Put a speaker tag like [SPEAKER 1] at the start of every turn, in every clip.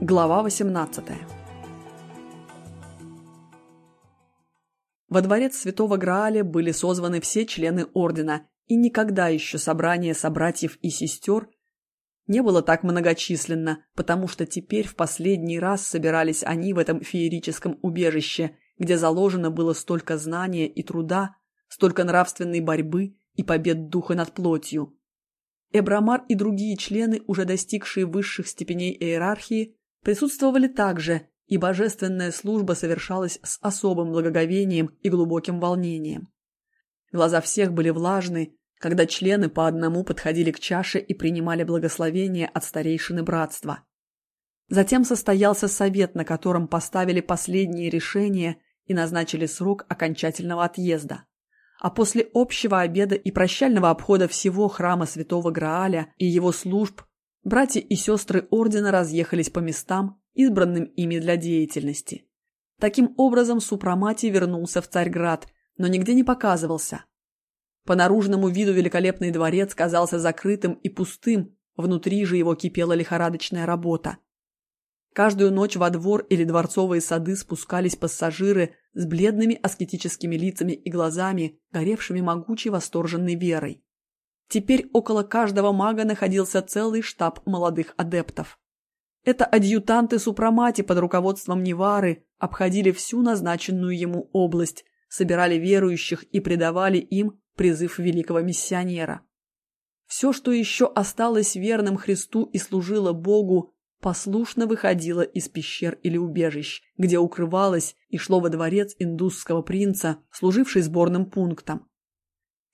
[SPEAKER 1] Глава 18 Во дворец Святого Грааля были созваны все члены Ордена, и никогда еще собрание собратьев и сестер не было так многочисленно, потому что теперь в последний раз собирались они в этом феерическом убежище, где заложено было столько знания и труда, столько нравственной борьбы и побед духа над плотью. Эбрамар и другие члены, уже достигшие высших степеней иерархии, присутствовали также, и божественная служба совершалась с особым благоговением и глубоким волнением. Глаза всех были влажны, когда члены по одному подходили к чаше и принимали благословение от старейшины братства. Затем состоялся совет, на котором поставили последние решения и назначили срок окончательного отъезда. А после общего обеда и прощального обхода всего храма Святого Грааля и его служб Братья и сестры ордена разъехались по местам, избранным ими для деятельности. Таким образом, Супрамати вернулся в Царьград, но нигде не показывался. По наружному виду великолепный дворец казался закрытым и пустым, внутри же его кипела лихорадочная работа. Каждую ночь во двор или дворцовые сады спускались пассажиры с бледными аскетическими лицами и глазами, горевшими могучей восторженной верой. Теперь около каждого мага находился целый штаб молодых адептов. Это адъютанты Супрамати под руководством Невары обходили всю назначенную ему область, собирали верующих и предавали им призыв великого миссионера. Все, что еще осталось верным Христу и служило Богу, послушно выходило из пещер или убежищ, где укрывалось и шло во дворец индусского принца, служивший сборным пунктом.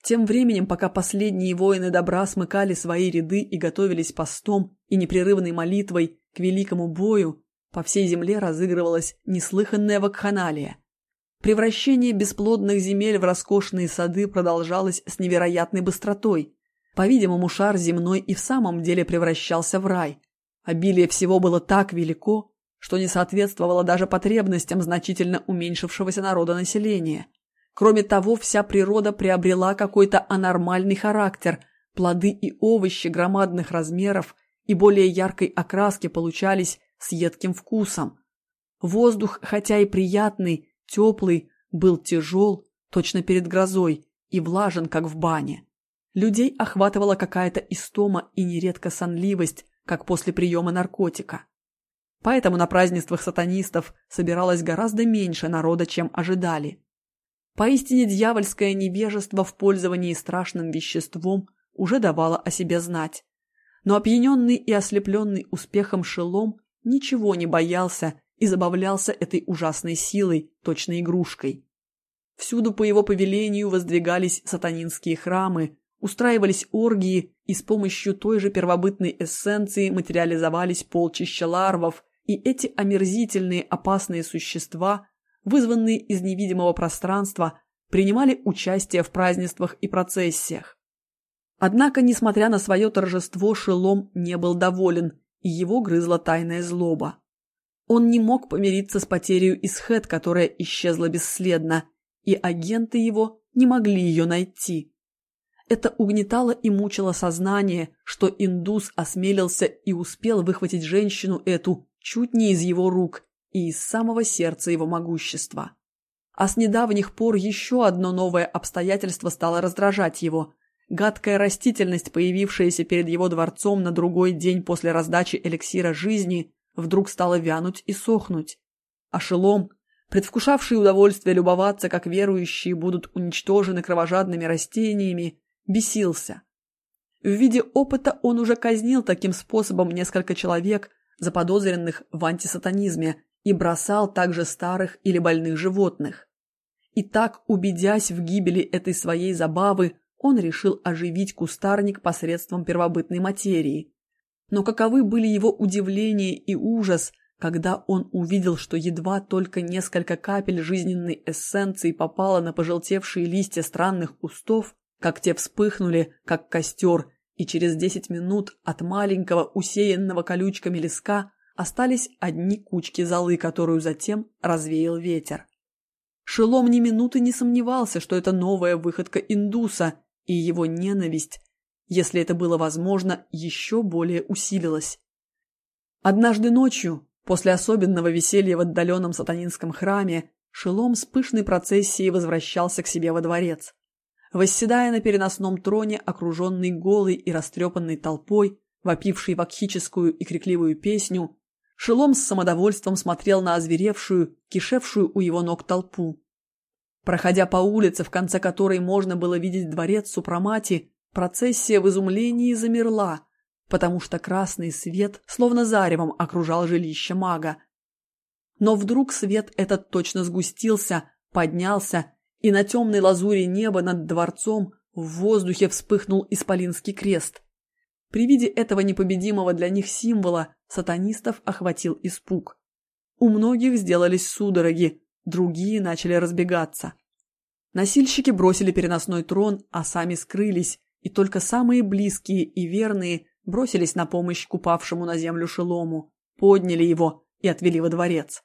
[SPEAKER 1] Тем временем, пока последние воины добра смыкали свои ряды и готовились постом и непрерывной молитвой к великому бою, по всей земле разыгрывалась неслыханная вакханалия. Превращение бесплодных земель в роскошные сады продолжалось с невероятной быстротой. По-видимому, шар земной и в самом деле превращался в рай. Обилие всего было так велико, что не соответствовало даже потребностям значительно уменьшившегося народа населения – Кроме того, вся природа приобрела какой-то анормальный характер. Плоды и овощи громадных размеров и более яркой окраски получались с едким вкусом. Воздух, хотя и приятный, теплый, был тяжел, точно перед грозой, и влажен, как в бане. Людей охватывала какая-то истома и нередко сонливость, как после приема наркотика. Поэтому на празднествах сатанистов собиралось гораздо меньше народа, чем ожидали. Поистине дьявольское невежество в пользовании страшным веществом уже давало о себе знать. Но опьяненный и ослепленный успехом шелом ничего не боялся и забавлялся этой ужасной силой, точной игрушкой. Всюду по его повелению воздвигались сатанинские храмы, устраивались оргии и с помощью той же первобытной эссенции материализовались полчища ларвов, и эти омерзительные опасные существа вызванные из невидимого пространства, принимали участие в празднествах и процессиях. Однако, несмотря на свое торжество, Шелом не был доволен, и его грызла тайная злоба. Он не мог помириться с потерей Исхет, которая исчезла бесследно, и агенты его не могли ее найти. Это угнетало и мучило сознание, что индус осмелился и успел выхватить женщину эту чуть не из его рук и из самого сердца его могущества. А с недавних пор еще одно новое обстоятельство стало раздражать его. Гадкая растительность, появившаяся перед его дворцом на другой день после раздачи эликсира жизни, вдруг стала вянуть и сохнуть. А шелом, предвкушавший удовольствие любоваться, как верующие будут уничтожены кровожадными растениями, бесился. В виде опыта он уже казнил таким способом несколько человек, заподозренных в антисатанизме, и бросал также старых или больных животных. И так, убедясь в гибели этой своей забавы, он решил оживить кустарник посредством первобытной материи. Но каковы были его удивление и ужас, когда он увидел, что едва только несколько капель жизненной эссенции попало на пожелтевшие листья странных кустов, как те вспыхнули, как костер, и через десять минут от маленького усеянного колючками леска Остались одни кучки золы, которую затем развеял ветер. Шелом ни минуты не сомневался, что это новая выходка индуса, и его ненависть, если это было возможно, еще более усилилась. Однажды ночью, После особенного веселья в отдаленном сатанинском храме Шелом с пышной процессией возвращался к себе во дворец. Восседая на переносном троне, окруженный голой и растрепанной толпой, вопившей вакхическую и крикливую песню, Шелом с самодовольством смотрел на озверевшую, кишевшую у его ног толпу. Проходя по улице, в конце которой можно было видеть дворец Супрамати, процессия в изумлении замерла, потому что красный свет словно заревом окружал жилище мага. Но вдруг свет этот точно сгустился, поднялся, и на темной лазуре неба над дворцом в воздухе вспыхнул исполинский крест. При виде этого непобедимого для них символа сатанистов охватил испуг. У многих сделались судороги, другие начали разбегаться. Носильщики бросили переносной трон, а сами скрылись, и только самые близкие и верные бросились на помощь купавшему на землю шелому, подняли его и отвели во дворец.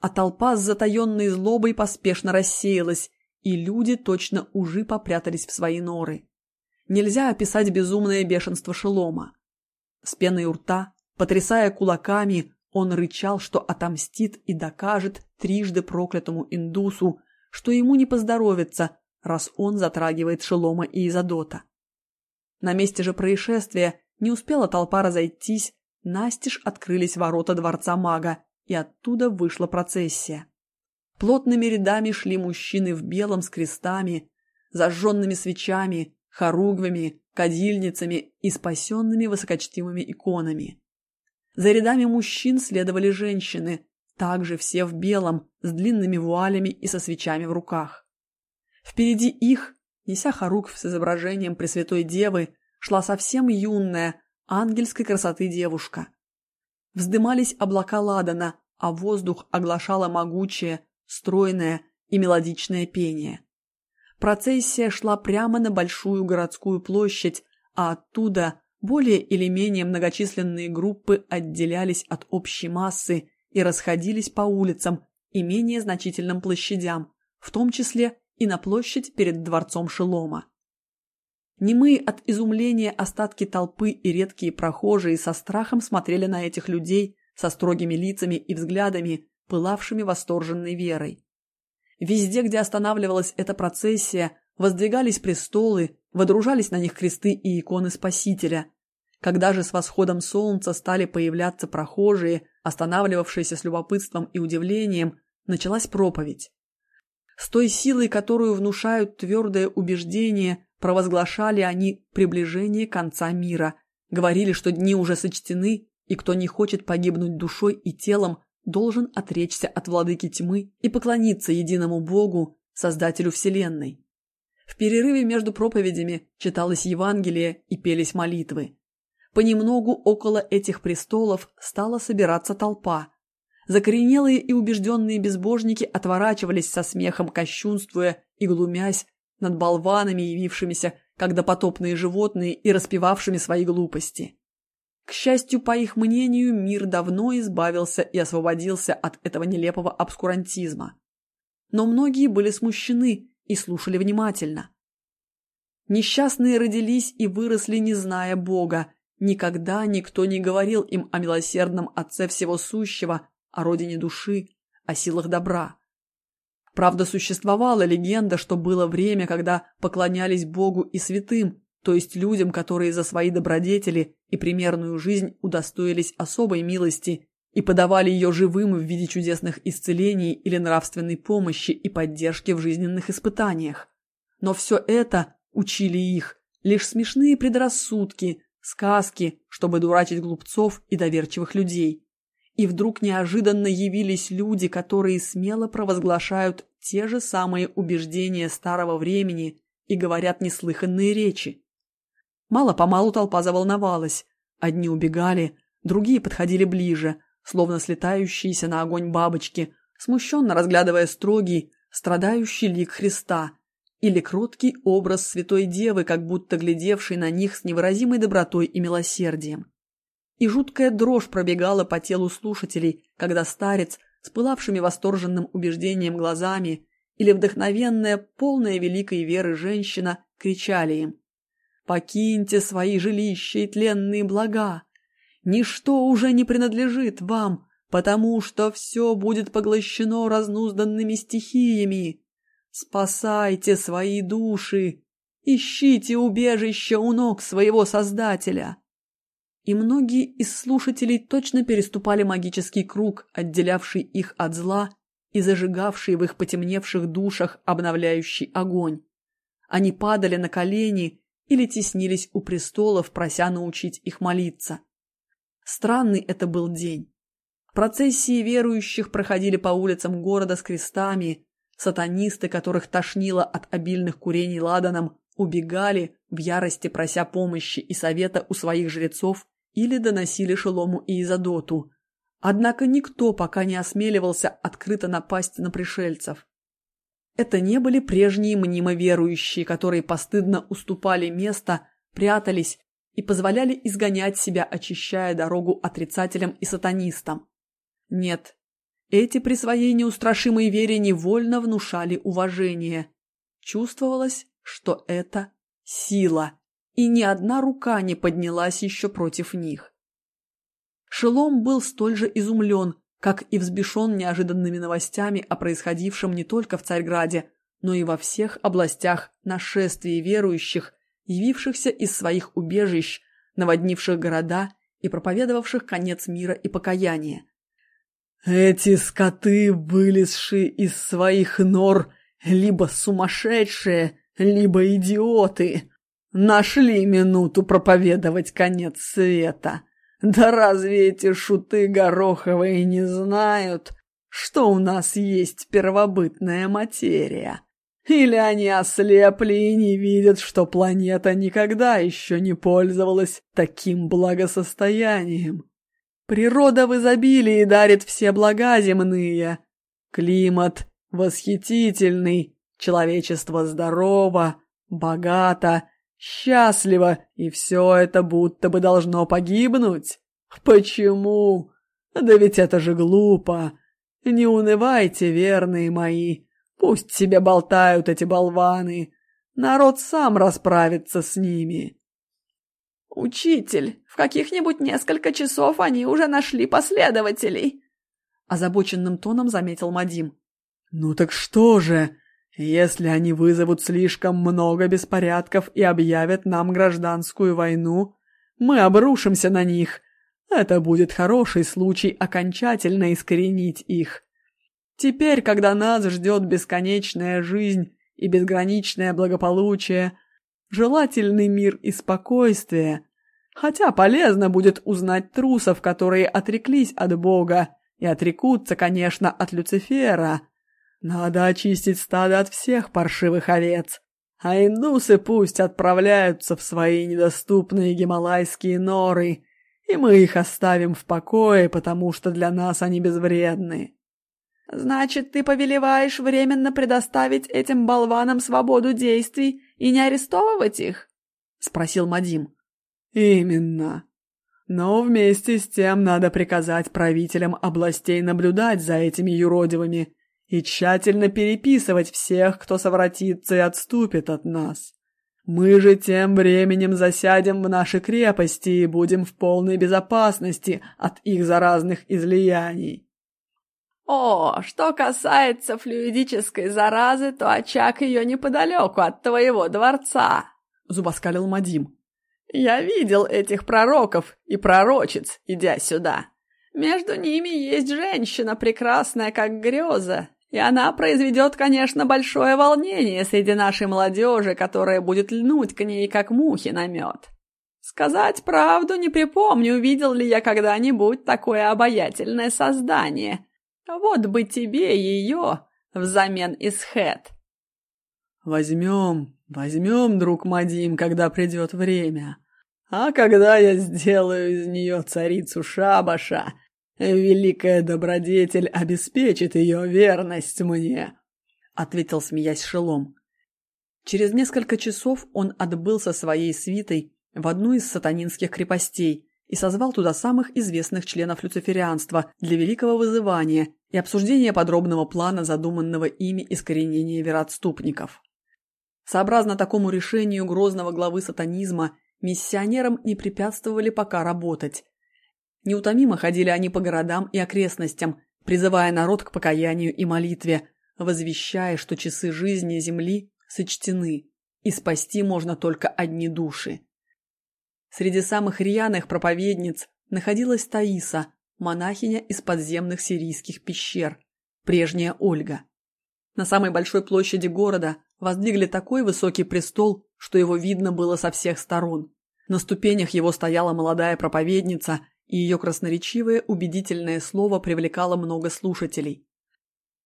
[SPEAKER 1] А толпа с затаенной злобой поспешно рассеялась, и люди точно уже попрятались в свои норы. Нельзя описать безумное бешенство шелома. С пеной у рта, потрясая кулаками, он рычал, что отомстит и докажет трижды проклятому индусу, что ему не поздоровится, раз он затрагивает Шелома и Изодота. На месте же происшествия не успела толпа разойтись, настежь открылись ворота дворца мага, и оттуда вышла процессия. Плотными рядами шли мужчины в белом с крестами, зажженными свечами, хоругвами, кадильницами и спасенными высокочтимыми иконами. За рядами мужчин следовали женщины, также все в белом, с длинными вуалями и со свечами в руках. Впереди их, неся хоругвь с изображением Пресвятой Девы, шла совсем юная, ангельской красоты девушка. Вздымались облака ладана, а воздух оглашало могучее, стройное и мелодичное пение. Процессия шла прямо на большую городскую площадь, а оттуда более или менее многочисленные группы отделялись от общей массы и расходились по улицам и менее значительным площадям, в том числе и на площадь перед дворцом Шелома. Немые от изумления остатки толпы и редкие прохожие со страхом смотрели на этих людей со строгими лицами и взглядами, пылавшими восторженной верой. Везде, где останавливалась эта процессия, воздвигались престолы, водружались на них кресты и иконы Спасителя. Когда же с восходом солнца стали появляться прохожие, останавливавшиеся с любопытством и удивлением, началась проповедь. С той силой, которую внушают твердое убеждение, Провозглашали они приближение конца мира, говорили, что дни уже сочтены, и кто не хочет погибнуть душой и телом, должен отречься от владыки тьмы и поклониться единому Богу, Создателю Вселенной. В перерыве между проповедями читалось Евангелие и пелись молитвы. Понемногу около этих престолов стала собираться толпа. Закоренелые и убежденные безбожники отворачивались со смехом, кощунствуя и глумясь над болванами, явившимися как допотопные животные и распевавшими свои глупости. К счастью, по их мнению, мир давно избавился и освободился от этого нелепого обскурантизма. Но многие были смущены и слушали внимательно. Несчастные родились и выросли, не зная Бога. Никогда никто не говорил им о милосердном Отце Всего Сущего, о родине души, о силах добра. Правда, существовала легенда, что было время, когда поклонялись Богу и святым, то есть людям, которые за свои добродетели и примерную жизнь удостоились особой милости и подавали ее живым в виде чудесных исцелений или нравственной помощи и поддержки в жизненных испытаниях. Но все это, учили их, лишь смешные предрассудки, сказки, чтобы дурачить глупцов и доверчивых людей. И вдруг неожиданно явились люди, которые смело провозглашают те же самые убеждения старого времени и говорят неслыханные речи. Мало-помалу толпа заволновалась. Одни убегали, другие подходили ближе, словно слетающиеся на огонь бабочки, смущенно разглядывая строгий, страдающий лик Христа или кроткий образ Святой Девы, как будто глядевший на них с невыразимой добротой и милосердием и жуткая дрожь пробегала по телу слушателей, когда старец с пылавшими восторженным убеждением глазами или вдохновенная, полная великой веры женщина кричали им «Покиньте свои жилища и тленные блага! Ничто уже не принадлежит вам, потому что все будет поглощено разнузданными стихиями. Спасайте свои души, ищите убежище у ног своего Создателя. И многие из слушателей точно переступали магический круг, отделявший их от зла и зажигавший в их потемневших душах обновляющий огонь. Они падали на колени или теснились у престолов, прося научить их молиться. Странный это был день. Процессии верующих проходили по улицам города с крестами, сатанисты, которых тошнило от обильных курений ладаном, убегали, в ярости прося помощи и совета у своих жрецов или доносили Шелому и Изодоту. Однако никто пока не осмеливался открыто напасть на пришельцев. Это не были прежние мнимо верующие, которые постыдно уступали место, прятались и позволяли изгонять себя, очищая дорогу отрицателям и сатанистам. Нет, эти при своей неустрашимой вере невольно внушали уважение. Чувствовалось, что это сила, и ни одна рука не поднялась еще против них. Шелом был столь же изумлен, как и взбешен неожиданными новостями о происходившем не только в Царьграде, но и во всех областях нашествий верующих, явившихся из своих убежищ, наводнивших города и проповедовавших конец мира и покаяния. «Эти скоты, вылезшие из своих нор, либо сумасшедшие, либо идиоты, нашли минуту проповедовать конец света!» Да разве эти шуты гороховые не знают, что у нас есть первобытная материя? Или они ослепли и не видят, что планета никогда еще не пользовалась таким благосостоянием? Природа в изобилии дарит все блага земные. Климат восхитительный, человечество здорово, богато, счастливо, и все это будто бы должно погибнуть. Почему? Да ведь это же глупо. Не унывайте, верные мои. Пусть себе болтают эти болваны. Народ сам расправится с ними. «Учитель, в каких-нибудь несколько часов они уже нашли последователей», — озабоченным тоном заметил Мадим. «Ну так что же? Если они вызовут слишком много беспорядков и объявят нам гражданскую войну, мы обрушимся на них. Это будет хороший случай окончательно искоренить их. Теперь, когда нас ждет бесконечная жизнь и безграничное благополучие, желательный мир и спокойствие, хотя полезно будет узнать трусов, которые отреклись от Бога и отрекутся, конечно, от Люцифера, надо очистить стадо от всех паршивых овец, а индусы пусть отправляются в свои недоступные гималайские норы, и мы их оставим в покое, потому что для нас они безвредны. Значит, ты повелеваешь временно предоставить этим болванам свободу действий и не арестовывать их? спросил Мадим. Именно. Но вместе с тем надо приказать правителям областей наблюдать за этими юродивыми и тщательно переписывать всех, кто совратится и отступит от нас. Мы же тем временем засядем в наши крепости и будем в полной безопасности от их заразных излияний. О, что касается флюидической заразы, то очаг ее неподалеку от твоего дворца, зубоскалил Мадим. Я видел этих пророков и пророчиц, идя сюда. Между ними есть женщина, прекрасная как греза, и она произведет, конечно, большое волнение среди нашей молодежи, которая будет льнуть к ней, как мухи на мед. Сказать правду не припомню, видел ли я когда-нибудь такое обаятельное создание. Вот бы тебе ее взамен из Хэт. Возьмем, возьмем, друг Мадим, когда придет время. А когда я сделаю из нее царицу Шабаша, «Великая добродетель обеспечит ее верность мне», — ответил, смеясь Шелом. Через несколько часов он отбыл со своей свитой в одну из сатанинских крепостей и созвал туда самых известных членов люциферианства для великого вызывания и обсуждения подробного плана, задуманного ими искоренения вероотступников. Сообразно такому решению грозного главы сатанизма, миссионерам не препятствовали пока работать, Неутомимо ходили они по городам и окрестностям, призывая народ к покаянию и молитве, возвещая, что часы жизни земли сочтены, и спасти можно только одни души. Среди самых рьяных проповедниц находилась Таиса, монахиня из подземных сирийских пещер, прежняя Ольга. На самой большой площади города воздвигли такой высокий престол, что его видно было со всех сторон. На ступенях его стояла молодая проповедница, и ее красноречивое убедительное слово привлекало много слушателей.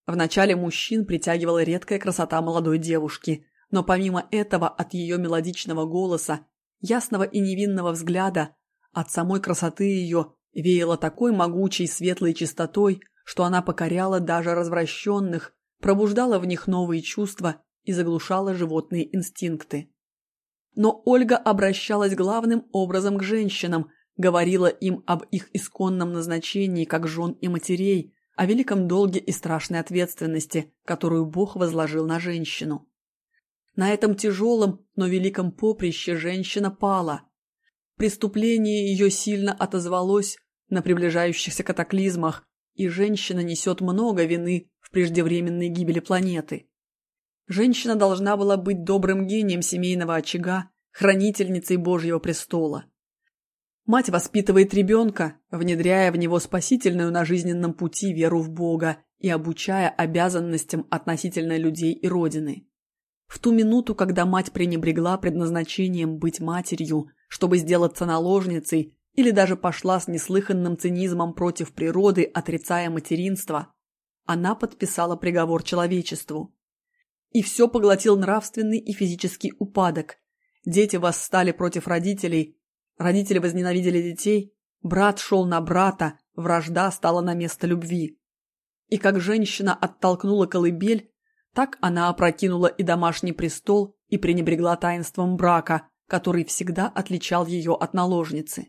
[SPEAKER 1] Вначале мужчин притягивала редкая красота молодой девушки, но помимо этого от ее мелодичного голоса, ясного и невинного взгляда, от самой красоты ее веяло такой могучей светлой чистотой, что она покоряла даже развращенных, пробуждала в них новые чувства и заглушала животные инстинкты. Но Ольга обращалась главным образом к женщинам, говорила им об их исконном назначении как жен и матерей, о великом долге и страшной ответственности, которую Бог возложил на женщину. На этом тяжелом, но великом поприще женщина пала. Преступление ее сильно отозвалось на приближающихся катаклизмах, и женщина несет много вины в преждевременной гибели планеты. Женщина должна была быть добрым гением семейного очага, хранительницей Божьего престола. Мать воспитывает ребенка, внедряя в него спасительную на жизненном пути веру в Бога и обучая обязанностям относительно людей и Родины. В ту минуту, когда мать пренебрегла предназначением быть матерью, чтобы сделаться наложницей, или даже пошла с неслыханным цинизмом против природы, отрицая материнство, она подписала приговор человечеству. И все поглотил нравственный и физический упадок. Дети восстали против родителей, Родители возненавидели детей, брат шел на брата, вражда стала на место любви. И как женщина оттолкнула колыбель, так она опрокинула и домашний престол и пренебрегла таинством брака, который всегда отличал ее от наложницы.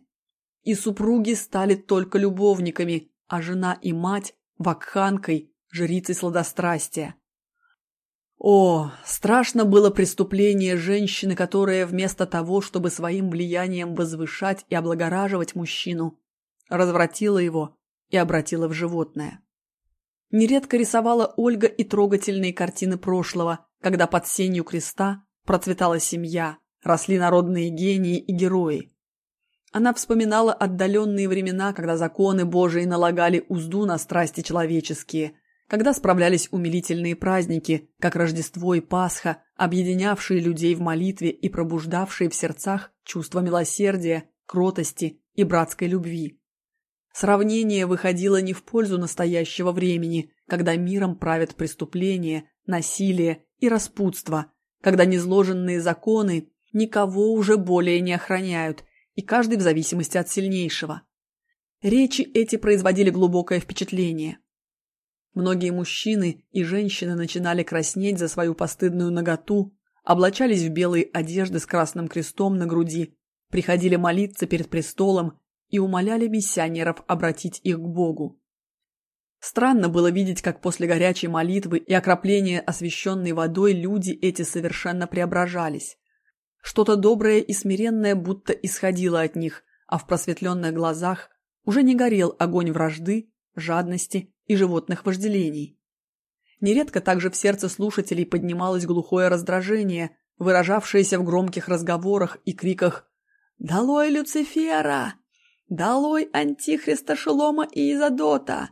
[SPEAKER 1] И супруги стали только любовниками, а жена и мать – вакханкой, жрицей сладострастия. О, страшно было преступление женщины, которая вместо того, чтобы своим влиянием возвышать и облагораживать мужчину, развратила его и обратила в животное. Нередко рисовала Ольга и трогательные картины прошлого, когда под сенью креста процветала семья, росли народные гении и герои. Она вспоминала отдаленные времена, когда законы Божии налагали узду на страсти человеческие – когда справлялись умилительные праздники, как Рождество и Пасха, объединявшие людей в молитве и пробуждавшие в сердцах чувство милосердия, кротости и братской любви. Сравнение выходило не в пользу настоящего времени, когда миром правят преступления, насилие и распутство, когда незложенные законы никого уже более не охраняют, и каждый в зависимости от сильнейшего. Речи эти производили глубокое впечатление – Многие мужчины и женщины начинали краснеть за свою постыдную наготу, облачались в белые одежды с красным крестом на груди, приходили молиться перед престолом и умоляли миссионеров обратить их к Богу. Странно было видеть, как после горячей молитвы и окропления освященной водой люди эти совершенно преображались. Что-то доброе и смиренное будто исходило от них, а в просветленных глазах уже не горел огонь вражды, жадности и животных вожделений. Нередко также в сердце слушателей поднималось глухое раздражение, выражавшееся в громких разговорах и криках «Долой Люцифера! Долой Антихриста Шелома и Изодота!»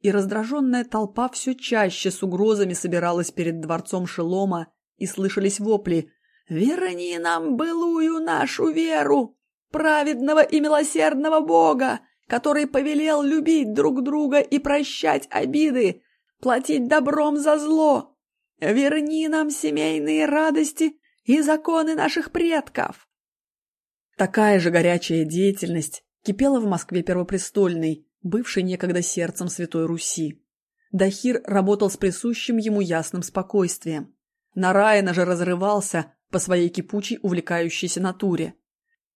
[SPEAKER 1] И раздраженная толпа все чаще с угрозами собиралась перед дворцом Шелома, и слышались вопли «Верни нам былую нашу веру, праведного и милосердного Бога, который повелел любить друг друга и прощать обиды, платить добром за зло. Верни нам семейные радости и законы наших предков. Такая же горячая деятельность кипела в Москве Первопрестольной, бывшей некогда сердцем Святой Руси. Дахир работал с присущим ему ясным спокойствием. Нараина же разрывался по своей кипучей увлекающейся натуре.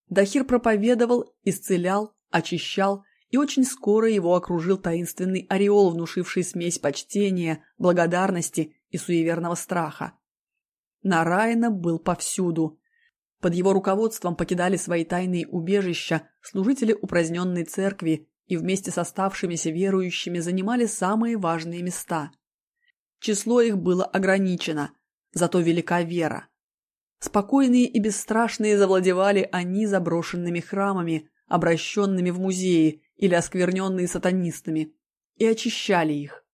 [SPEAKER 1] Дахир проповедовал, исцелял, очищал, и очень скоро его окружил таинственный ореол, внушивший смесь почтения, благодарности и суеверного страха. Нараяна был повсюду. Под его руководством покидали свои тайные убежища служители упраздненной церкви и вместе с оставшимися верующими занимали самые важные места. Число их было ограничено, зато велика вера. Спокойные и бесстрашные завладевали они заброшенными храмами, обращенными в музеи или оскверненные сатанистами, и очищали их.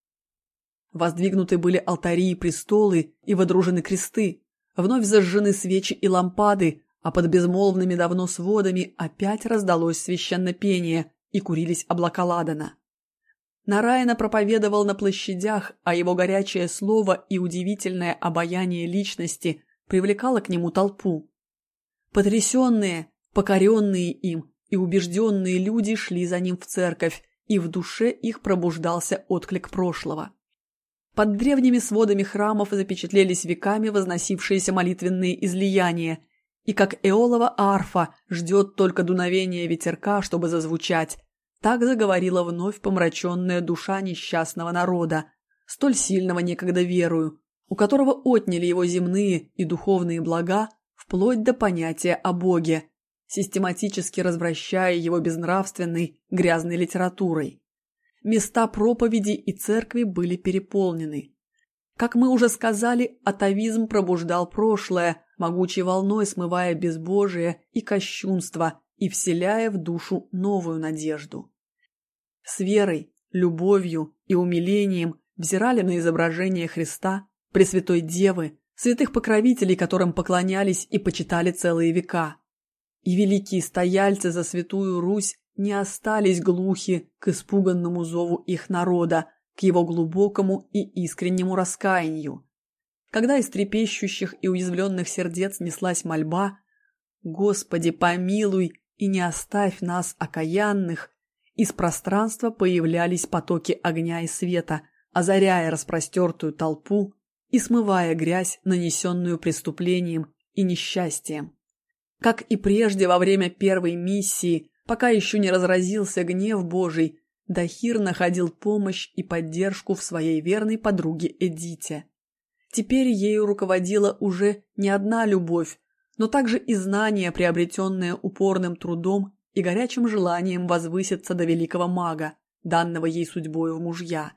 [SPEAKER 1] Воздвигнуты были алтари и престолы, и водружены кресты, вновь зажжены свечи и лампады, а под безмолвными давно сводами опять раздалось священное пение и курились облака ладана. Нараина проповедовал на площадях, а его горячее слово и удивительное обаяние личности привлекало к нему толпу. Потрясенные, покоренные им и убежденные люди шли за ним в церковь, и в душе их пробуждался отклик прошлого. Под древними сводами храмов запечатлелись веками возносившиеся молитвенные излияния, и как эолова арфа ждет только дуновения ветерка, чтобы зазвучать, так заговорила вновь помраченная душа несчастного народа, столь сильного некогда верую, у которого отняли его земные и духовные блага вплоть до понятия о Боге, систематически развращая его безнравственной, грязной литературой. Места проповеди и церкви были переполнены. Как мы уже сказали, атовизм пробуждал прошлое, могучей волной смывая безбожие и кощунство и вселяя в душу новую надежду. С верой, любовью и умилением взирали на изображение Христа, Пресвятой Девы, святых покровителей, которым поклонялись и почитали целые века. И великие стояльцы за Святую Русь не остались глухи к испуганному зову их народа, к его глубокому и искреннему раскаянию. Когда из трепещущих и уязвленных сердец неслась мольба «Господи, помилуй и не оставь нас окаянных», из пространства появлялись потоки огня и света, озаряя распростертую толпу и смывая грязь, нанесенную преступлением и несчастьем. Как и прежде во время первой миссии, пока еще не разразился гнев Божий, Дахир находил помощь и поддержку в своей верной подруге Эдите. Теперь ею руководила уже не одна любовь, но также и знание, приобретенное упорным трудом и горячим желанием возвыситься до великого мага, данного ей судьбою в мужья.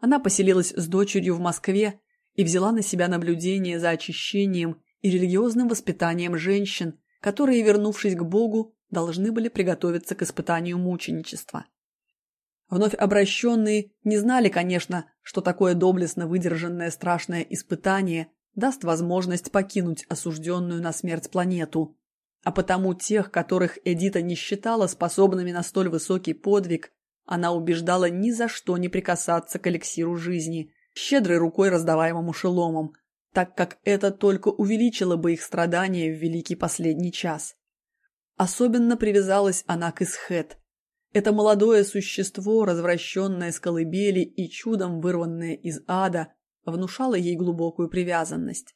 [SPEAKER 1] Она поселилась с дочерью в Москве и взяла на себя наблюдение за очищением и религиозным воспитанием женщин, которые, вернувшись к Богу, должны были приготовиться к испытанию мученичества. Вновь обращенные не знали, конечно, что такое доблестно выдержанное страшное испытание даст возможность покинуть осужденную на смерть планету, а потому тех, которых Эдита не считала способными на столь высокий подвиг, она убеждала ни за что не прикасаться к эликсиру жизни, щедрой рукой раздаваемому шеломом, так как это только увеличило бы их страдания в великий последний час. Особенно привязалась она к Исхет. Это молодое существо, развращенное с колыбели и чудом вырванное из ада, внушало ей глубокую привязанность.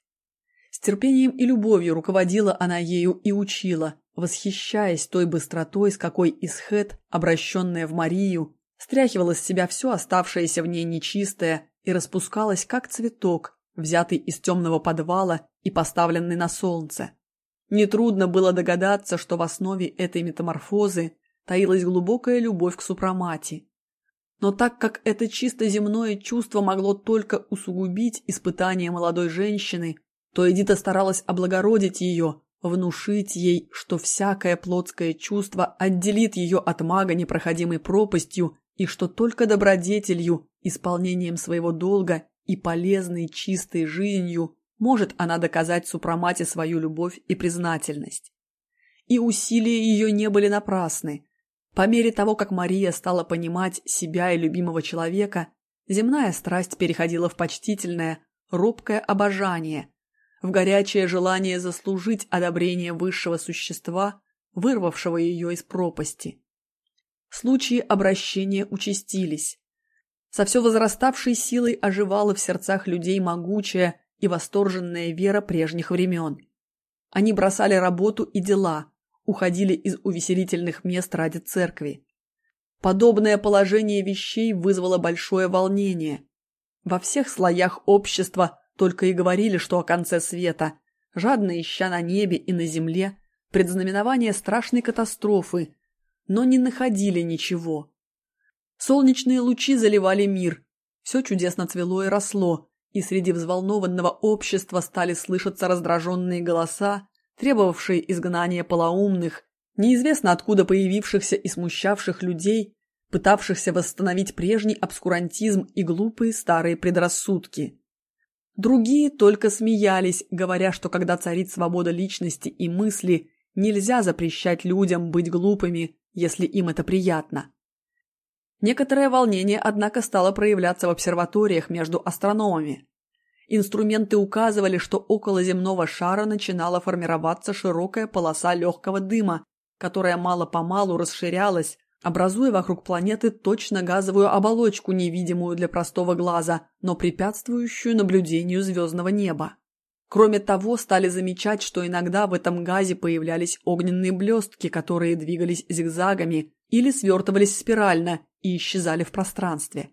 [SPEAKER 1] С терпением и любовью руководила она ею и учила, восхищаясь той быстротой, с какой Исхет, обращенная в Марию, стряхивала с себя все оставшееся в ней нечистое и распускалась, как цветок, взятый из темного подвала и поставленный на солнце. Нетрудно было догадаться, что в основе этой метаморфозы таилась глубокая любовь к супрамати. Но так как это чисто земное чувство могло только усугубить испытание молодой женщины, то Эдита старалась облагородить ее, внушить ей, что всякое плотское чувство отделит ее от мага непроходимой пропастью и что только добродетелью, исполнением своего долга и полезной чистой жизнью может она доказать супрамате свою любовь и признательность. И усилия ее не были напрасны. По мере того, как Мария стала понимать себя и любимого человека, земная страсть переходила в почтительное, робкое обожание – в горячее желание заслужить одобрение высшего существа, вырвавшего ее из пропасти. Случаи обращения участились. Со все возраставшей силой оживала в сердцах людей могучая и восторженная вера прежних времен. Они бросали работу и дела, уходили из увеселительных мест ради церкви. Подобное положение вещей вызвало большое волнение. Во всех слоях общества только и говорили, что о конце света, жадно ища на небе и на земле предзнаменование страшной катастрофы, но не находили ничего. Солнечные лучи заливали мир. Все чудесно цвело и росло, и среди взволнованного общества стали слышаться раздраженные голоса, требовавшие изгнания полоумных, неизвестно откуда появившихся и смущавших людей, пытавшихся восстановить прежний обскурантизм и глупые старые предрассудки. Другие только смеялись, говоря, что когда царит свобода личности и мысли, нельзя запрещать людям быть глупыми, если им это приятно. Некоторое волнение, однако, стало проявляться в обсерваториях между астрономами. Инструменты указывали, что около земного шара начинала формироваться широкая полоса легкого дыма, которая мало-помалу расширялась, образуя вокруг планеты точно газовую оболочку, невидимую для простого глаза, но препятствующую наблюдению звездного неба. Кроме того, стали замечать, что иногда в этом газе появлялись огненные блестки, которые двигались зигзагами или свертывались спирально и исчезали в пространстве.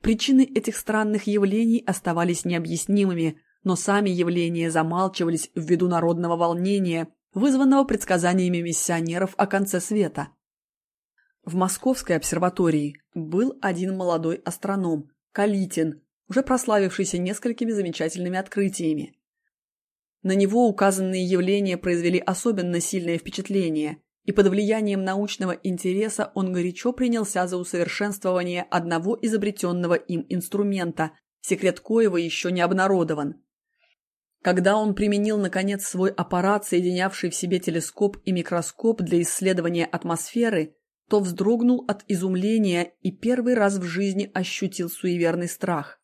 [SPEAKER 1] Причины этих странных явлений оставались необъяснимыми, но сами явления замалчивались ввиду народного волнения, вызванного предсказаниями миссионеров о конце света. В Московской обсерватории был один молодой астроном, Калитин, уже прославившийся несколькими замечательными открытиями. На него указанные явления произвели особенно сильное впечатление, и под влиянием научного интереса он горячо принялся за усовершенствование одного изобретенного им инструмента, секрет коего еще не обнародован. Когда он применил, наконец, свой аппарат, соединявший в себе телескоп и микроскоп для исследования атмосферы, то вздрогнул от изумления и первый раз в жизни ощутил суеверный страх.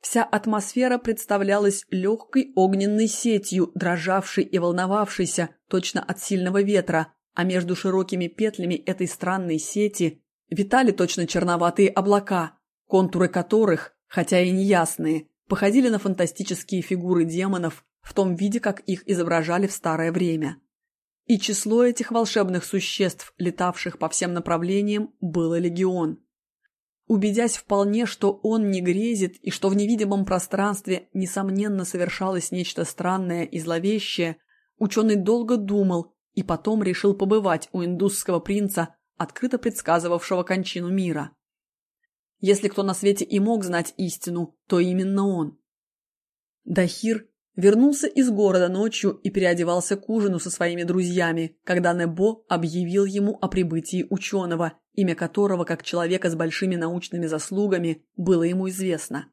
[SPEAKER 1] Вся атмосфера представлялась легкой огненной сетью, дрожавшей и волновавшейся точно от сильного ветра, а между широкими петлями этой странной сети витали точно черноватые облака, контуры которых, хотя и неясные, походили на фантастические фигуры демонов в том виде, как их изображали в старое время. И число этих волшебных существ, летавших по всем направлениям, было легион. Убедясь вполне, что он не грезит и что в невидимом пространстве, несомненно, совершалось нечто странное и зловещее, ученый долго думал и потом решил побывать у индусского принца, открыто предсказывавшего кончину мира. Если кто на свете и мог знать истину, то именно он. Дахир вернулся из города ночью и переодевался к ужину со своими друзьями, когда Небо объявил ему о прибытии ученого, имя которого, как человека с большими научными заслугами, было ему известно.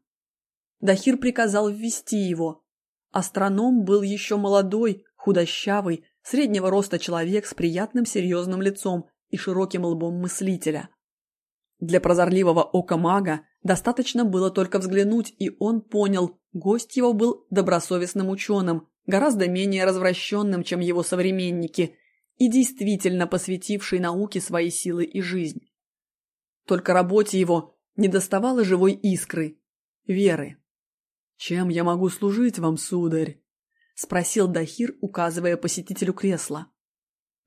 [SPEAKER 1] Дахир приказал ввести его. Астроном был еще молодой, худощавый, среднего роста человек с приятным серьезным лицом и широким лбом мыслителя. Для прозорливого ока мага достаточно было только взглянуть, и он понял, гость его был добросовестным ученым, гораздо менее развращенным, чем его современники, и действительно посвятивший науке свои силы и жизнь. Только работе его недоставало живой искры, веры. «Чем я могу служить вам, сударь?» Спросил Дахир, указывая посетителю кресла.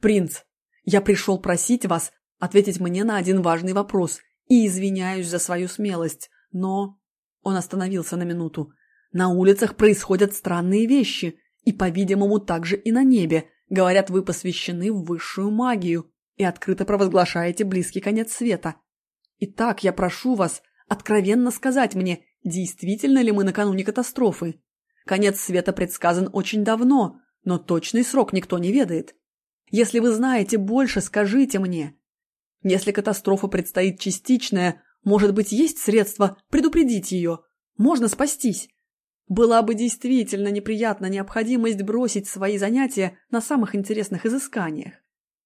[SPEAKER 1] «Принц, я пришел просить вас ответить мне на один важный вопрос и извиняюсь за свою смелость, но...» Он остановился на минуту. «На улицах происходят странные вещи, и, по-видимому, также и на небе. Говорят, вы посвящены в высшую магию и открыто провозглашаете близкий конец света. Итак, я прошу вас откровенно сказать мне, действительно ли мы накануне катастрофы?» Конец света предсказан очень давно, но точный срок никто не ведает. Если вы знаете больше, скажите мне. Если катастрофа предстоит частичная, может быть, есть средства предупредить ее? Можно спастись? Была бы действительно неприятна необходимость бросить свои занятия на самых интересных изысканиях.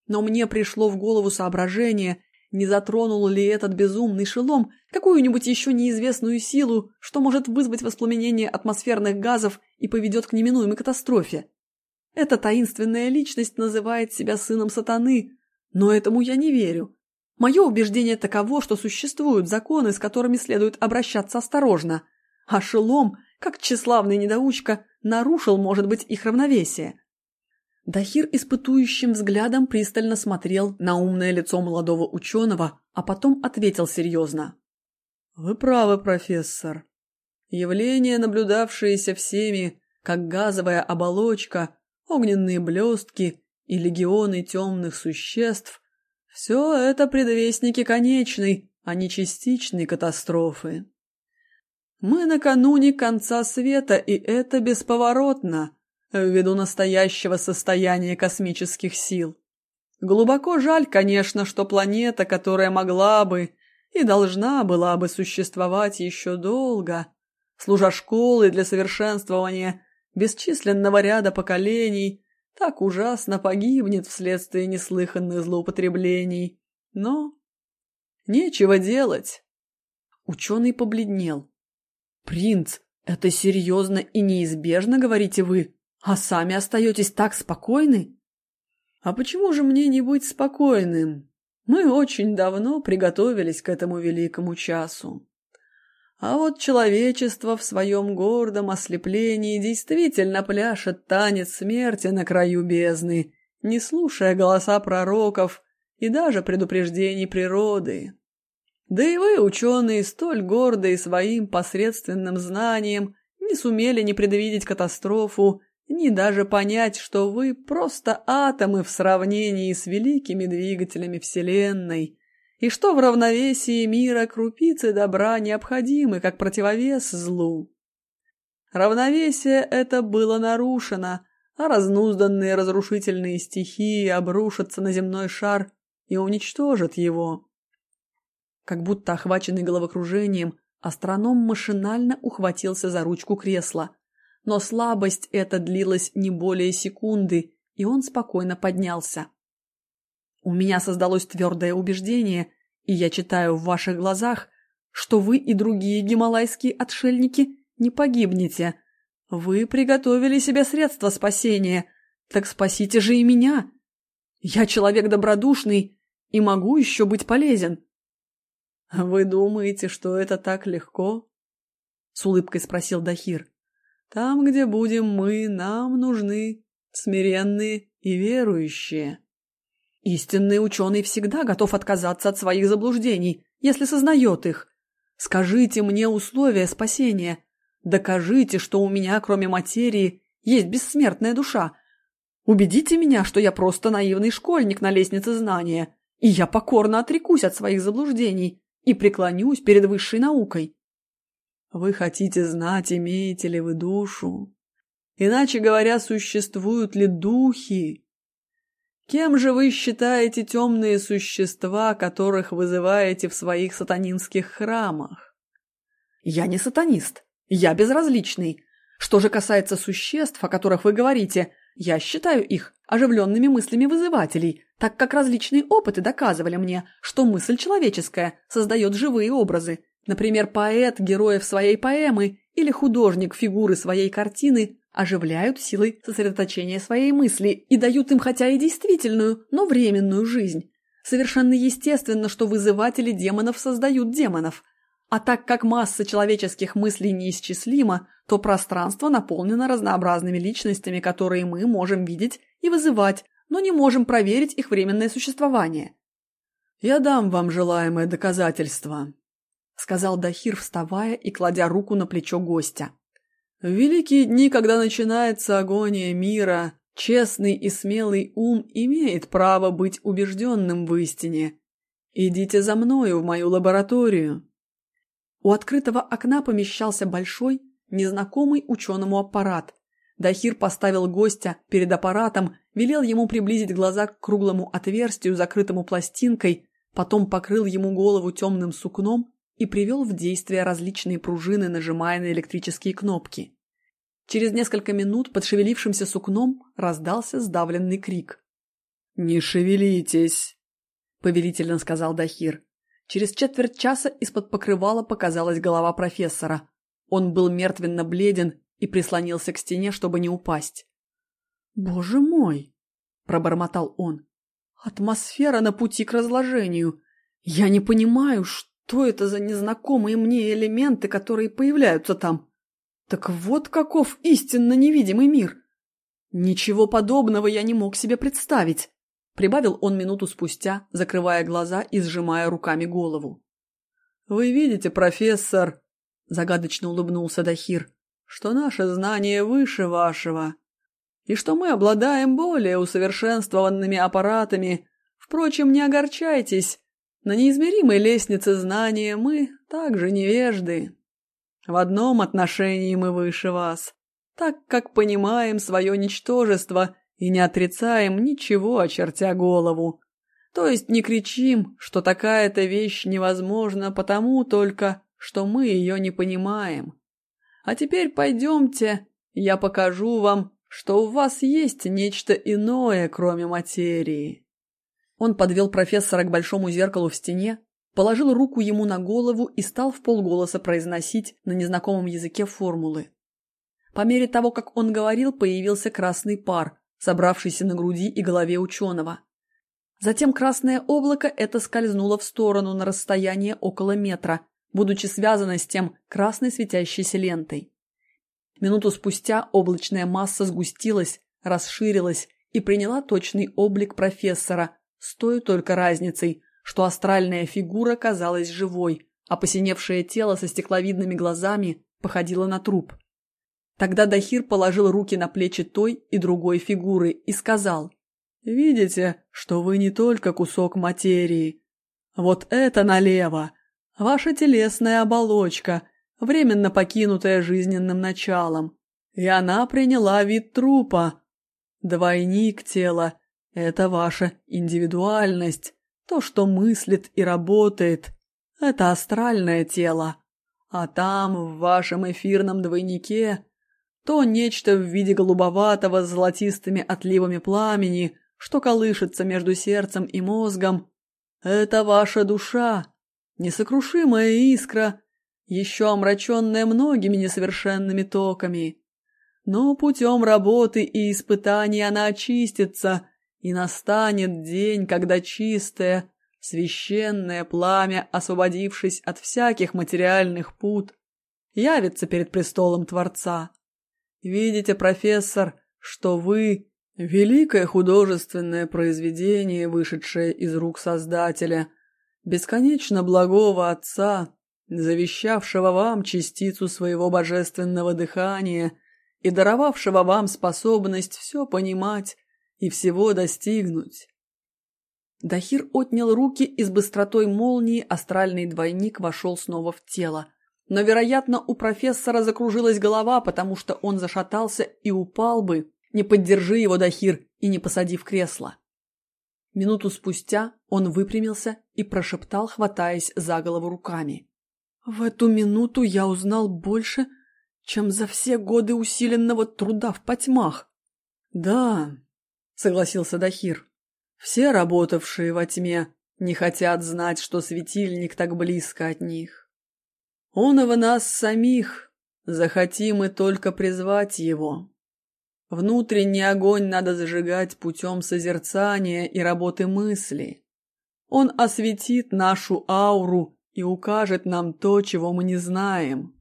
[SPEAKER 1] Но мне пришло в голову соображение, не затронул ли этот безумный шелом какую-нибудь еще неизвестную силу, что может вызвать воспламенение атмосферных газов и поведет к неминуемой катастрофе? Эта таинственная личность называет себя сыном сатаны, но этому я не верю. Мое убеждение таково, что существуют законы, с которыми следует обращаться осторожно, а шелом, как тщеславный недоучка, нарушил, может быть, их равновесие. Дахир испытующим взглядом пристально смотрел на умное лицо молодого ученого, а потом ответил серьезно. «Вы правы, профессор. Явления, наблюдавшиеся всеми, как газовая оболочка, огненные блестки и легионы темных существ, все это предвестники конечной, а не частичной катастрофы. Мы накануне конца света, и это бесповоротно, ввиду настоящего состояния космических сил. Глубоко жаль, конечно, что планета, которая могла бы и должна была бы существовать еще долго, служа школой для совершенствования бесчисленного ряда поколений, так ужасно погибнет вследствие неслыханных злоупотреблений. Но нечего делать. Ученый побледнел. «Принц, это серьезно и неизбежно, говорите вы, а сами остаетесь так спокойны?» «А почему же мне не быть спокойным? Мы очень давно приготовились к этому великому часу. А вот человечество в своем гордом ослеплении действительно пляшет танец смерти на краю бездны, не слушая голоса пророков и даже предупреждений природы. Да и вы, ученые, столь гордые своим посредственным знанием, не сумели ни предвидеть катастрофу, ни даже понять, что вы просто атомы в сравнении с великими двигателями Вселенной, и что в равновесии мира крупицы добра необходимы как противовес злу. Равновесие это было нарушено, а разнузданные разрушительные стихии обрушатся на земной шар и уничтожат его. Как будто охваченный головокружением, астроном машинально ухватился за ручку кресла. Но слабость эта длилась не более секунды, и он спокойно поднялся. У меня создалось твердое убеждение, и я читаю в ваших глазах, что вы и другие гималайские отшельники не погибнете. Вы приготовили себе средства спасения, так спасите же и меня. Я человек добродушный и могу еще быть полезен. «Вы думаете, что это так легко?» — с улыбкой спросил Дахир. «Там, где будем мы, нам нужны смиренные и верующие». Истинный ученый всегда готов отказаться от своих заблуждений, если сознает их. Скажите мне условия спасения. Докажите, что у меня, кроме материи, есть бессмертная душа. Убедите меня, что я просто наивный школьник на лестнице знания, и я покорно отрекусь от своих заблуждений и преклонюсь перед высшей наукой. Вы хотите знать, имеете ли вы душу? Иначе говоря, существуют ли духи? Кем же вы считаете темные существа, которых вызываете в своих сатанинских храмах? Я не сатанист, я безразличный. Что же касается существ, о которых вы говорите, я считаю их оживленными мыслями вызывателей, так как различные опыты доказывали мне, что мысль человеческая создает живые образы. Например, поэт героев своей поэмы или художник фигуры своей картины оживляют силой сосредоточения своей мысли и дают им хотя и действительную, но временную жизнь. Совершенно естественно, что вызыватели демонов создают демонов. А так как масса человеческих мыслей неисчислима, то пространство наполнено разнообразными личностями, которые мы можем видеть и вызывать, но не можем проверить их временное существование. «Я дам вам желаемое доказательство», — сказал Дахир, вставая и кладя руку на плечо гостя. «В великие дни, когда начинается агония мира, честный и смелый ум имеет право быть убежденным в истине. Идите за мною в мою лабораторию». У открытого окна помещался большой, незнакомый ученому аппарат. Дахир поставил гостя перед аппаратом велел ему приблизить глаза к круглому отверстию, закрытому пластинкой, потом покрыл ему голову темным сукном и привел в действие различные пружины, нажимая на электрические кнопки. Через несколько минут под шевелившимся сукном раздался сдавленный крик. «Не шевелитесь!» — повелительно сказал Дахир. Через четверть часа из-под покрывала показалась голова профессора. Он был мертвенно бледен и прислонился к стене, чтобы не упасть. «Боже мой!» – пробормотал он. «Атмосфера на пути к разложению. Я не понимаю, что это за незнакомые мне элементы, которые появляются там. Так вот каков истинно невидимый мир. Ничего подобного я не мог себе представить», – прибавил он минуту спустя, закрывая глаза и сжимая руками голову. «Вы видите, профессор», – загадочно улыбнулся Дахир, – «что наше знание выше вашего» и что мы обладаем более усовершенствованными аппаратами. Впрочем, не огорчайтесь. На неизмеримой лестнице знания мы также невежды. В одном отношении мы выше вас, так как понимаем свое ничтожество и не отрицаем ничего, очертя голову. То есть не кричим, что такая-то вещь невозможна потому только, что мы ее не понимаем. А теперь пойдемте, я покажу вам, что у вас есть нечто иное, кроме материи. Он подвел профессора к большому зеркалу в стене, положил руку ему на голову и стал в полголоса произносить на незнакомом языке формулы. По мере того, как он говорил, появился красный пар, собравшийся на груди и голове ученого. Затем красное облако это скользнуло в сторону на расстояние около метра, будучи связано с тем красной светящейся лентой. Минуту спустя облачная масса сгустилась, расширилась и приняла точный облик профессора, с той только разницей, что астральная фигура казалась живой, а посиневшее тело со стекловидными глазами походило на труп. Тогда Дахир положил руки на плечи той и другой фигуры и сказал, «Видите, что вы не только кусок материи. Вот это налево, ваша телесная оболочка, временно покинутая жизненным началом, и она приняла вид трупа. Двойник тела это ваша индивидуальность, то, что мыслит и работает. Это астральное тело. А там, в вашем эфирном двойнике, то нечто в виде голубоватого с золотистыми отливами пламени, что колышется между сердцем и мозгом. Это ваша душа, несокрушимая искра, еще омраченная многими несовершенными токами. Но путем работы и испытаний она очистится – и настанет день, когда чистое, священное пламя, освободившись от всяких материальных пут, явится перед престолом Творца. Видите, профессор, что вы — великое художественное произведение, вышедшее из рук Создателя, бесконечно благого Отца, завещавшего вам частицу своего божественного дыхания и даровавшего вам способность все понимать и всего достигнуть. Дахир отнял руки и с быстротой молнии астральный двойник вошел снова в тело. Но, вероятно, у профессора закружилась голова, потому что он зашатался и упал бы, не поддержи его, Дахир, и не посади в кресло. Минуту спустя он выпрямился и прошептал, хватаясь за голову руками. «В эту минуту я узнал больше, чем за все годы усиленного труда в потьмах. Да, — согласился Дахир. «Все работавшие во тьме не хотят знать, что светильник так близко от них. Он в нас самих, захотим мы только призвать его. Внутренний огонь надо зажигать путем созерцания и работы мысли. Он осветит нашу ауру и укажет нам то, чего мы не знаем.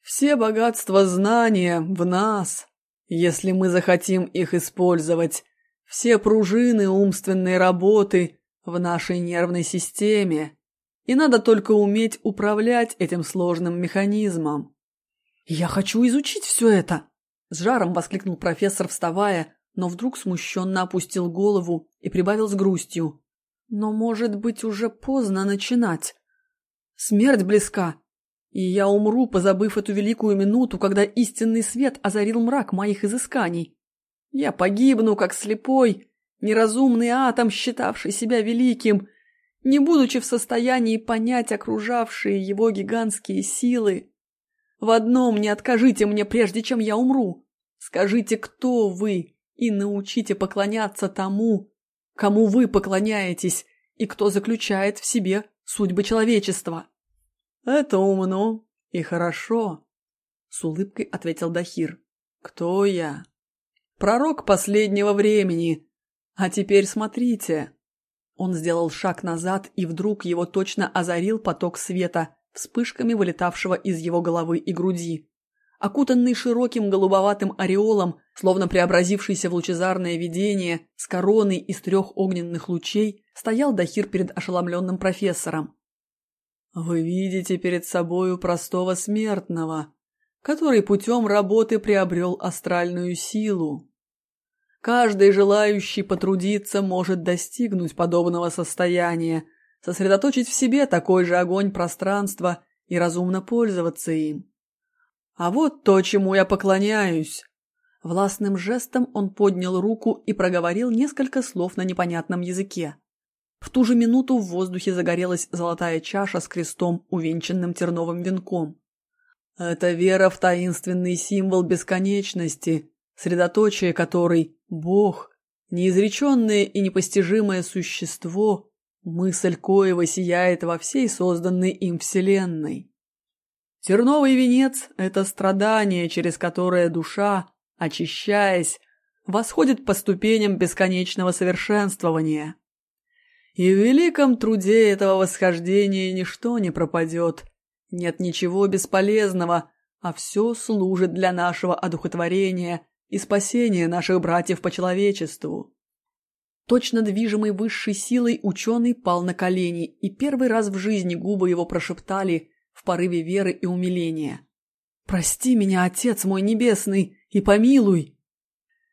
[SPEAKER 1] Все богатства знания в нас, если мы захотим их использовать, все пружины умственной работы в нашей нервной системе, и надо только уметь управлять этим сложным механизмом. «Я хочу изучить все это!» – с жаром воскликнул профессор, вставая, но вдруг смущенно опустил голову и прибавил с грустью. «Но, может быть, уже поздно начинать. Смерть близка, и я умру, позабыв эту великую минуту, когда истинный свет озарил мрак моих изысканий. Я погибну, как слепой, неразумный атом, считавший себя великим, не будучи в состоянии понять окружавшие его гигантские силы. В одном не откажите мне, прежде чем я умру. Скажите, кто вы, и научите поклоняться тому, кому вы поклоняетесь, и кто заключает в себе судьбы человечества. «Это умно и хорошо», — с улыбкой ответил Дахир. «Кто я?» «Пророк последнего времени. А теперь смотрите». Он сделал шаг назад, и вдруг его точно озарил поток света, вспышками вылетавшего из его головы и груди. Окутанный широким голубоватым ореолом, словно преобразившийся в лучезарное видение, с короной из трех огненных лучей, стоял Дахир перед ошеломленным профессором. Вы видите перед собою простого смертного, который путем работы приобрел астральную силу. Каждый желающий потрудиться может достигнуть подобного состояния, сосредоточить в себе такой же огонь пространства и разумно пользоваться им. А вот то, чему я поклоняюсь. Властным жестом он поднял руку и проговорил несколько слов на непонятном языке. В ту же минуту в воздухе загорелась золотая чаша с крестом, увенчанным терновым венком. Это вера в таинственный символ бесконечности, средоточие которой – Бог, неизреченное и непостижимое существо, мысль коего сияет во всей созданной им вселенной. Терновый венец – это страдание, через которое душа, очищаясь, восходит по ступеням бесконечного совершенствования. И в великом труде этого восхождения ничто не пропадет, нет ничего бесполезного, а все служит для нашего одухотворения и спасения наших братьев по человечеству. Точно движимый высшей силой ученый пал на колени, и первый раз в жизни губы его прошептали в порыве веры и умиления. «Прости меня, Отец мой небесный, и помилуй!»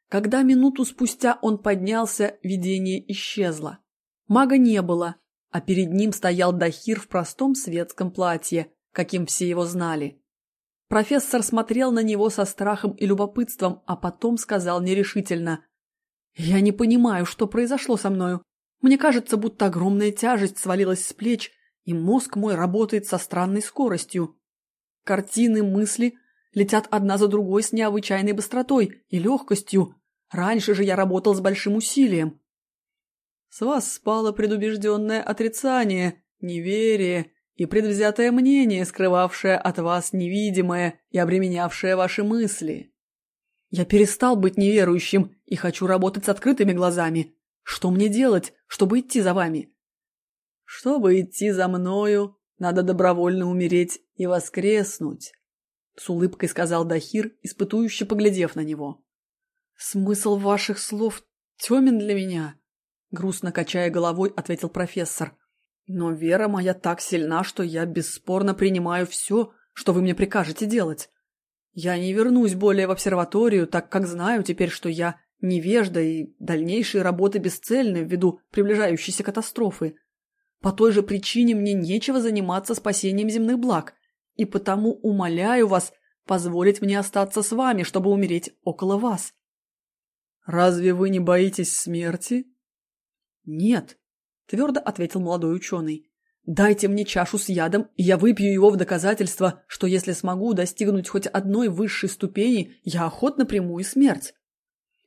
[SPEAKER 1] Когда минуту спустя он поднялся, видение исчезло. Мага не было, а перед ним стоял Дахир в простом светском платье, каким все его знали. Профессор смотрел на него со страхом и любопытством, а потом сказал нерешительно. «Я не понимаю, что произошло со мною. Мне кажется, будто огромная тяжесть свалилась с плеч, и мозг мой работает со странной скоростью. Картины, мысли летят одна за другой с необычайной быстротой и легкостью. Раньше же я работал с большим усилием. С вас спало предубежденное отрицание, неверие и предвзятое мнение, скрывавшее от вас невидимое и обременявшее ваши мысли. Я перестал быть неверующим и хочу работать с открытыми глазами. Что мне делать, чтобы идти за вами? Чтобы идти за мною, надо добровольно умереть и воскреснуть, с улыбкой сказал Дахир, испытующе поглядев на него. Смысл ваших слов темен для меня, грустно качая головой, ответил профессор. Но вера моя так сильна, что я бесспорно принимаю все, что вы мне прикажете делать. Я не вернусь более в обсерваторию, так как знаю теперь, что я невежда и дальнейшие работы бесцельны ввиду приближающейся катастрофы. По той же причине мне нечего заниматься спасением земных благ, и потому умоляю вас позволить мне остаться с вами, чтобы умереть около вас. Разве вы не боитесь смерти? Нет, твердо ответил молодой ученый. Дайте мне чашу с ядом, и я выпью его в доказательство, что если смогу достигнуть хоть одной высшей ступени, я охотно приму и смерть.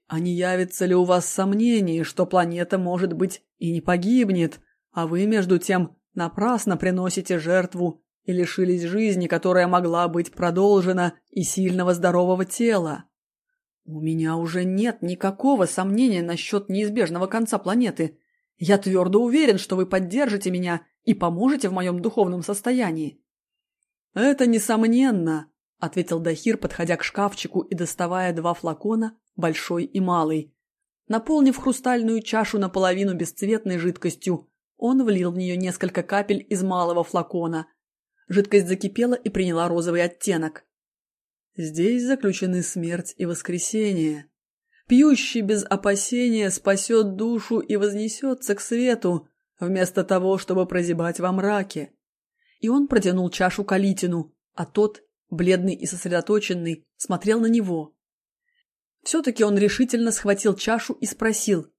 [SPEAKER 1] А не явится ли у вас сомнение, что планета, может быть, и не погибнет, а вы, между тем, напрасно приносите жертву и лишились жизни, которая могла быть продолжена, и сильного здорового тела? У меня уже нет никакого сомнения насчет неизбежного конца планеты, я твердо уверен, что вы поддержите меня и поможете в моем духовном состоянии. Это несомненно, ответил Дахир, подходя к шкафчику и доставая два флакона, большой и малый. Наполнив хрустальную чашу наполовину бесцветной жидкостью, он влил в нее несколько капель из малого флакона. Жидкость закипела и приняла розовый оттенок. Здесь заключены смерть и воскресение, Пьющий без опасения спасет душу и вознесется к свету, вместо того, чтобы прозябать во мраке. И он протянул чашу Калитину, а тот, бледный и сосредоточенный, смотрел на него. Все-таки он решительно схватил чашу и спросил.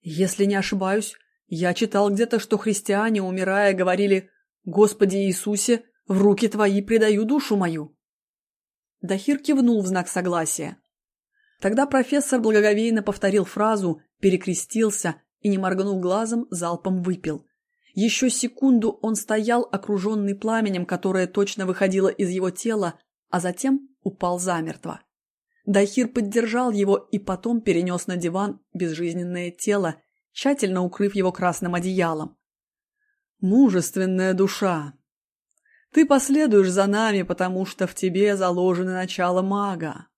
[SPEAKER 1] «Если не ошибаюсь, я читал где-то, что христиане, умирая, говорили «Господи Иисусе, в руки Твои предаю душу мою». Дахир кивнул в знак согласия. Тогда профессор благоговейно повторил фразу, перекрестился и, не моргнув глазом, залпом выпил. Еще секунду он стоял, окруженный пламенем, которое точно выходило из его тела, а затем упал замертво. Дахир поддержал его и потом перенес на диван безжизненное тело, тщательно укрыв его красным одеялом. «Мужественная душа! Ты последуешь за нами, потому что в тебе заложено начало мага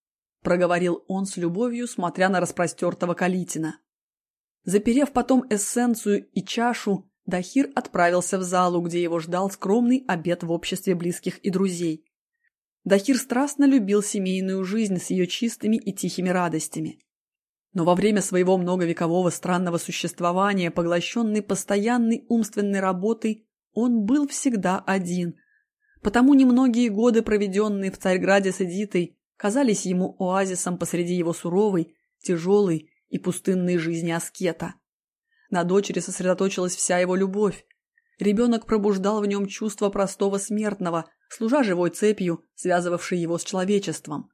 [SPEAKER 1] проговорил он с любовью, смотря на распростертого Калитина. Заперев потом эссенцию и чашу, Дахир отправился в залу, где его ждал скромный обед в обществе близких и друзей. Дахир страстно любил семейную жизнь с ее чистыми и тихими радостями. Но во время своего многовекового странного существования, поглощенный постоянной умственной работой, он был всегда один. Потому немногие годы, проведенные в Царьграде с Эдитой, казались ему оазисом посреди его суровой, тяжелой и пустынной жизни аскета. На дочери сосредоточилась вся его любовь. Ребенок пробуждал в нем чувство простого смертного, служа живой цепью, связывавшей его с человечеством.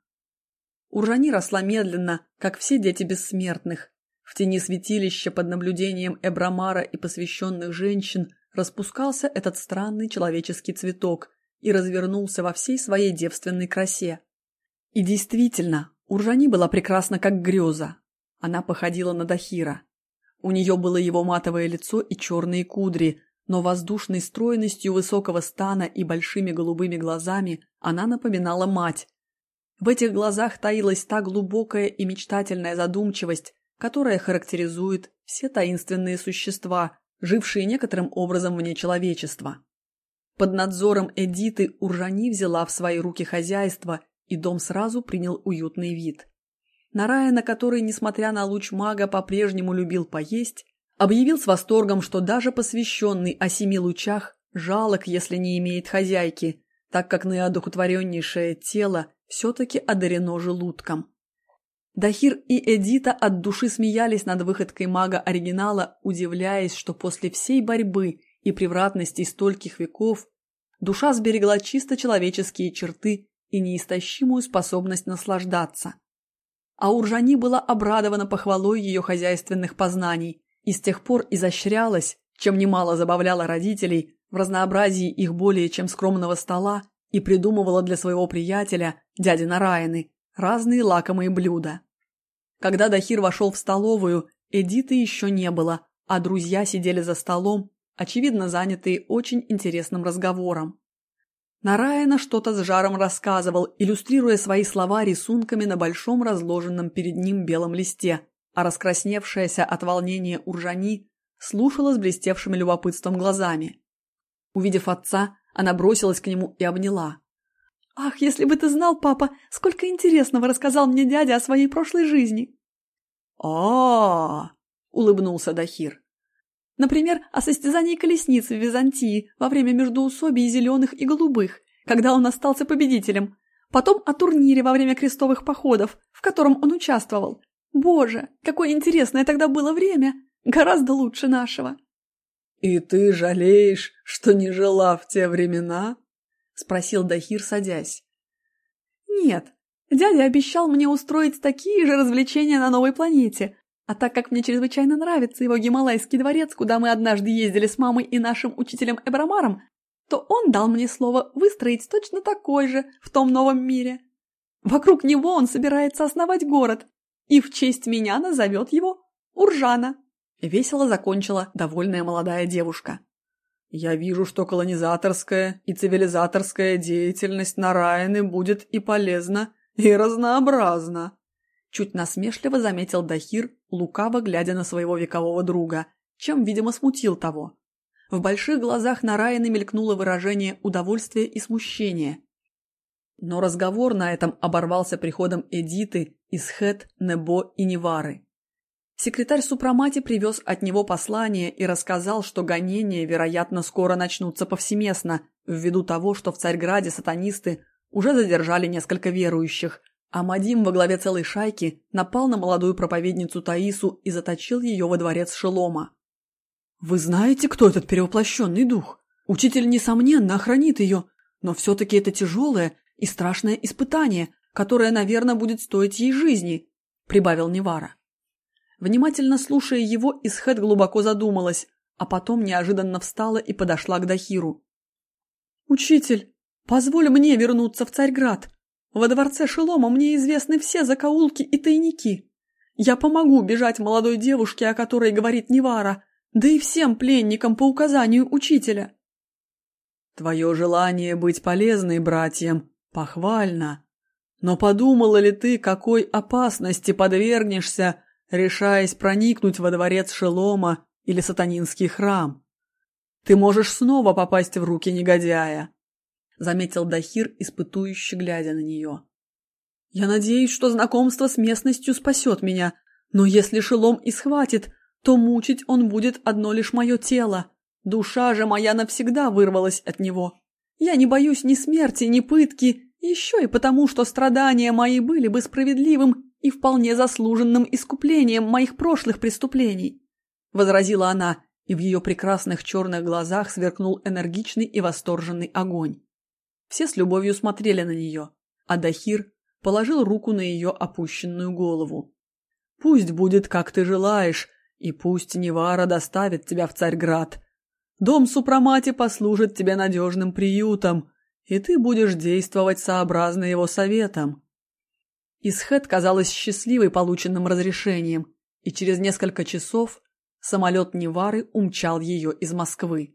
[SPEAKER 1] Уржани росла медленно, как все дети бессмертных. В тени святилища под наблюдением Эбрамара и посвященных женщин распускался этот странный человеческий цветок и развернулся во всей своей девственной красе. И действительно, Уржани была прекрасна как греза. Она походила на Дахира. У нее было его матовое лицо и черные кудри, но воздушной стройностью высокого стана и большими голубыми глазами она напоминала мать, в этих глазах таилась та глубокая и мечтательная задумчивость, которая характеризует все таинственные существа, жившие некоторым образом вне человечества. Под надзором Эдиты Уржани взяла в свои руки хозяйство, и дом сразу принял уютный вид. Нарая, на который, несмотря на луч мага, по-прежнему любил поесть, объявил с восторгом, что даже посвященный о семи лучах жалок, если не имеет хозяйки, так как наиодухотвореннейшее тело все-таки одарено желудком. Дахир и Эдита от души смеялись над выходкой мага оригинала, удивляясь, что после всей борьбы и превратностей стольких веков душа сберегла чисто человеческие черты и неистощимую способность наслаждаться. А Уржани была обрадована похвалой ее хозяйственных познаний и с тех пор изощрялась, чем немало забавляла родителей, в разнообразии их более чем скромного стола и придумывала для своего приятеля, дяди Нараины, разные лакомые блюда. Когда Дахир вошел в столовую, Эдиты еще не было, а друзья сидели за столом, очевидно занятые очень интересным разговором. Нараина что-то с жаром рассказывал, иллюстрируя свои слова рисунками на большом разложенном перед ним белом листе, а раскрасневшаяся от волнения Уржани слушала с блестевшими любопытством глазами. Увидев отца, она бросилась к нему и обняла. «Ах, если бы ты знал, папа, сколько интересного рассказал мне дядя о своей прошлой жизни!»
[SPEAKER 2] а, улыбнулся Дахир.
[SPEAKER 1] «Например, о состязании колесниц в Византии во время междоусобий зеленых и голубых, когда он остался победителем. Потом о турнире во время крестовых походов, в котором он участвовал. Боже, какое интересное тогда было время! Гораздо лучше нашего!»
[SPEAKER 2] «И ты жалеешь, что не жила в те времена?» – спросил Дахир, садясь.
[SPEAKER 1] «Нет, дядя обещал мне устроить такие же развлечения на новой планете, а так как мне чрезвычайно нравится его гималайский дворец, куда мы однажды ездили с мамой и нашим учителем Эбрамаром, то он дал мне слово выстроить точно такой же в том новом мире. Вокруг него он собирается основать город, и в честь меня назовет его Уржана». Весело закончила довольная молодая девушка.
[SPEAKER 2] «Я вижу, что колонизаторская и цивилизаторская деятельность на Райаны будет и полезна, и разнообразна»,
[SPEAKER 1] чуть насмешливо заметил Дахир, лукаво глядя на своего векового друга, чем, видимо, смутил того. В больших глазах Нараяны мелькнуло выражение удовольствия и смущения. Но разговор на этом оборвался приходом Эдиты, Исхет, Небо и Невары. Секретарь Супрамати привез от него послание и рассказал, что гонения, вероятно, скоро начнутся повсеместно, ввиду того, что в Царьграде сатанисты уже задержали несколько верующих, а Мадим во главе целой шайки напал на молодую проповедницу Таису и заточил ее во дворец Шелома. «Вы знаете, кто этот перевоплощенный дух? Учитель, несомненно, охранит ее, но все-таки это тяжелое и страшное испытание, которое, наверное, будет стоить ей жизни», – прибавил Невара. Внимательно слушая его, Исхет глубоко задумалась, а потом неожиданно встала и подошла к Дахиру. «Учитель, позволь мне вернуться в Царьград. Во дворце Шелома мне известны все закоулки и тайники. Я помогу бежать молодой девушке, о которой говорит Невара, да и всем пленникам по указанию учителя».
[SPEAKER 2] «Твое желание быть полезной братьям похвально. Но подумала ли ты, какой опасности подвергнешься, решаясь проникнуть во дворец Шелома или сатанинский храм. Ты можешь снова попасть в руки негодяя, — заметил Дахир, испытующе глядя на нее.
[SPEAKER 1] Я надеюсь, что знакомство с местностью спасет меня, Но если шелом и схватит, то мучить он будет одно лишь мое тело. Душа же моя навсегда вырвалась от него. Я не боюсь ни смерти, ни пытки, еще и потому, что страдания мои были бы справедливым и вполне заслуженным искуплением моих прошлых преступлений. Возразила она, и в ее прекрасных черных глазах сверкнул энергичный и восторженный огонь. Все с любовью смотрели на нее, а Дахир положил руку на ее опущенную голову. «Пусть будет, как ты желаешь, и пусть Невара доставит тебя в Царьград. Дом Супрамати послужит тебе надежным приютом, и ты будешь действовать сообразно его советам». Исхет казалась счастливой полученным разрешением, и через несколько часов самолет Невары умчал ее из Москвы.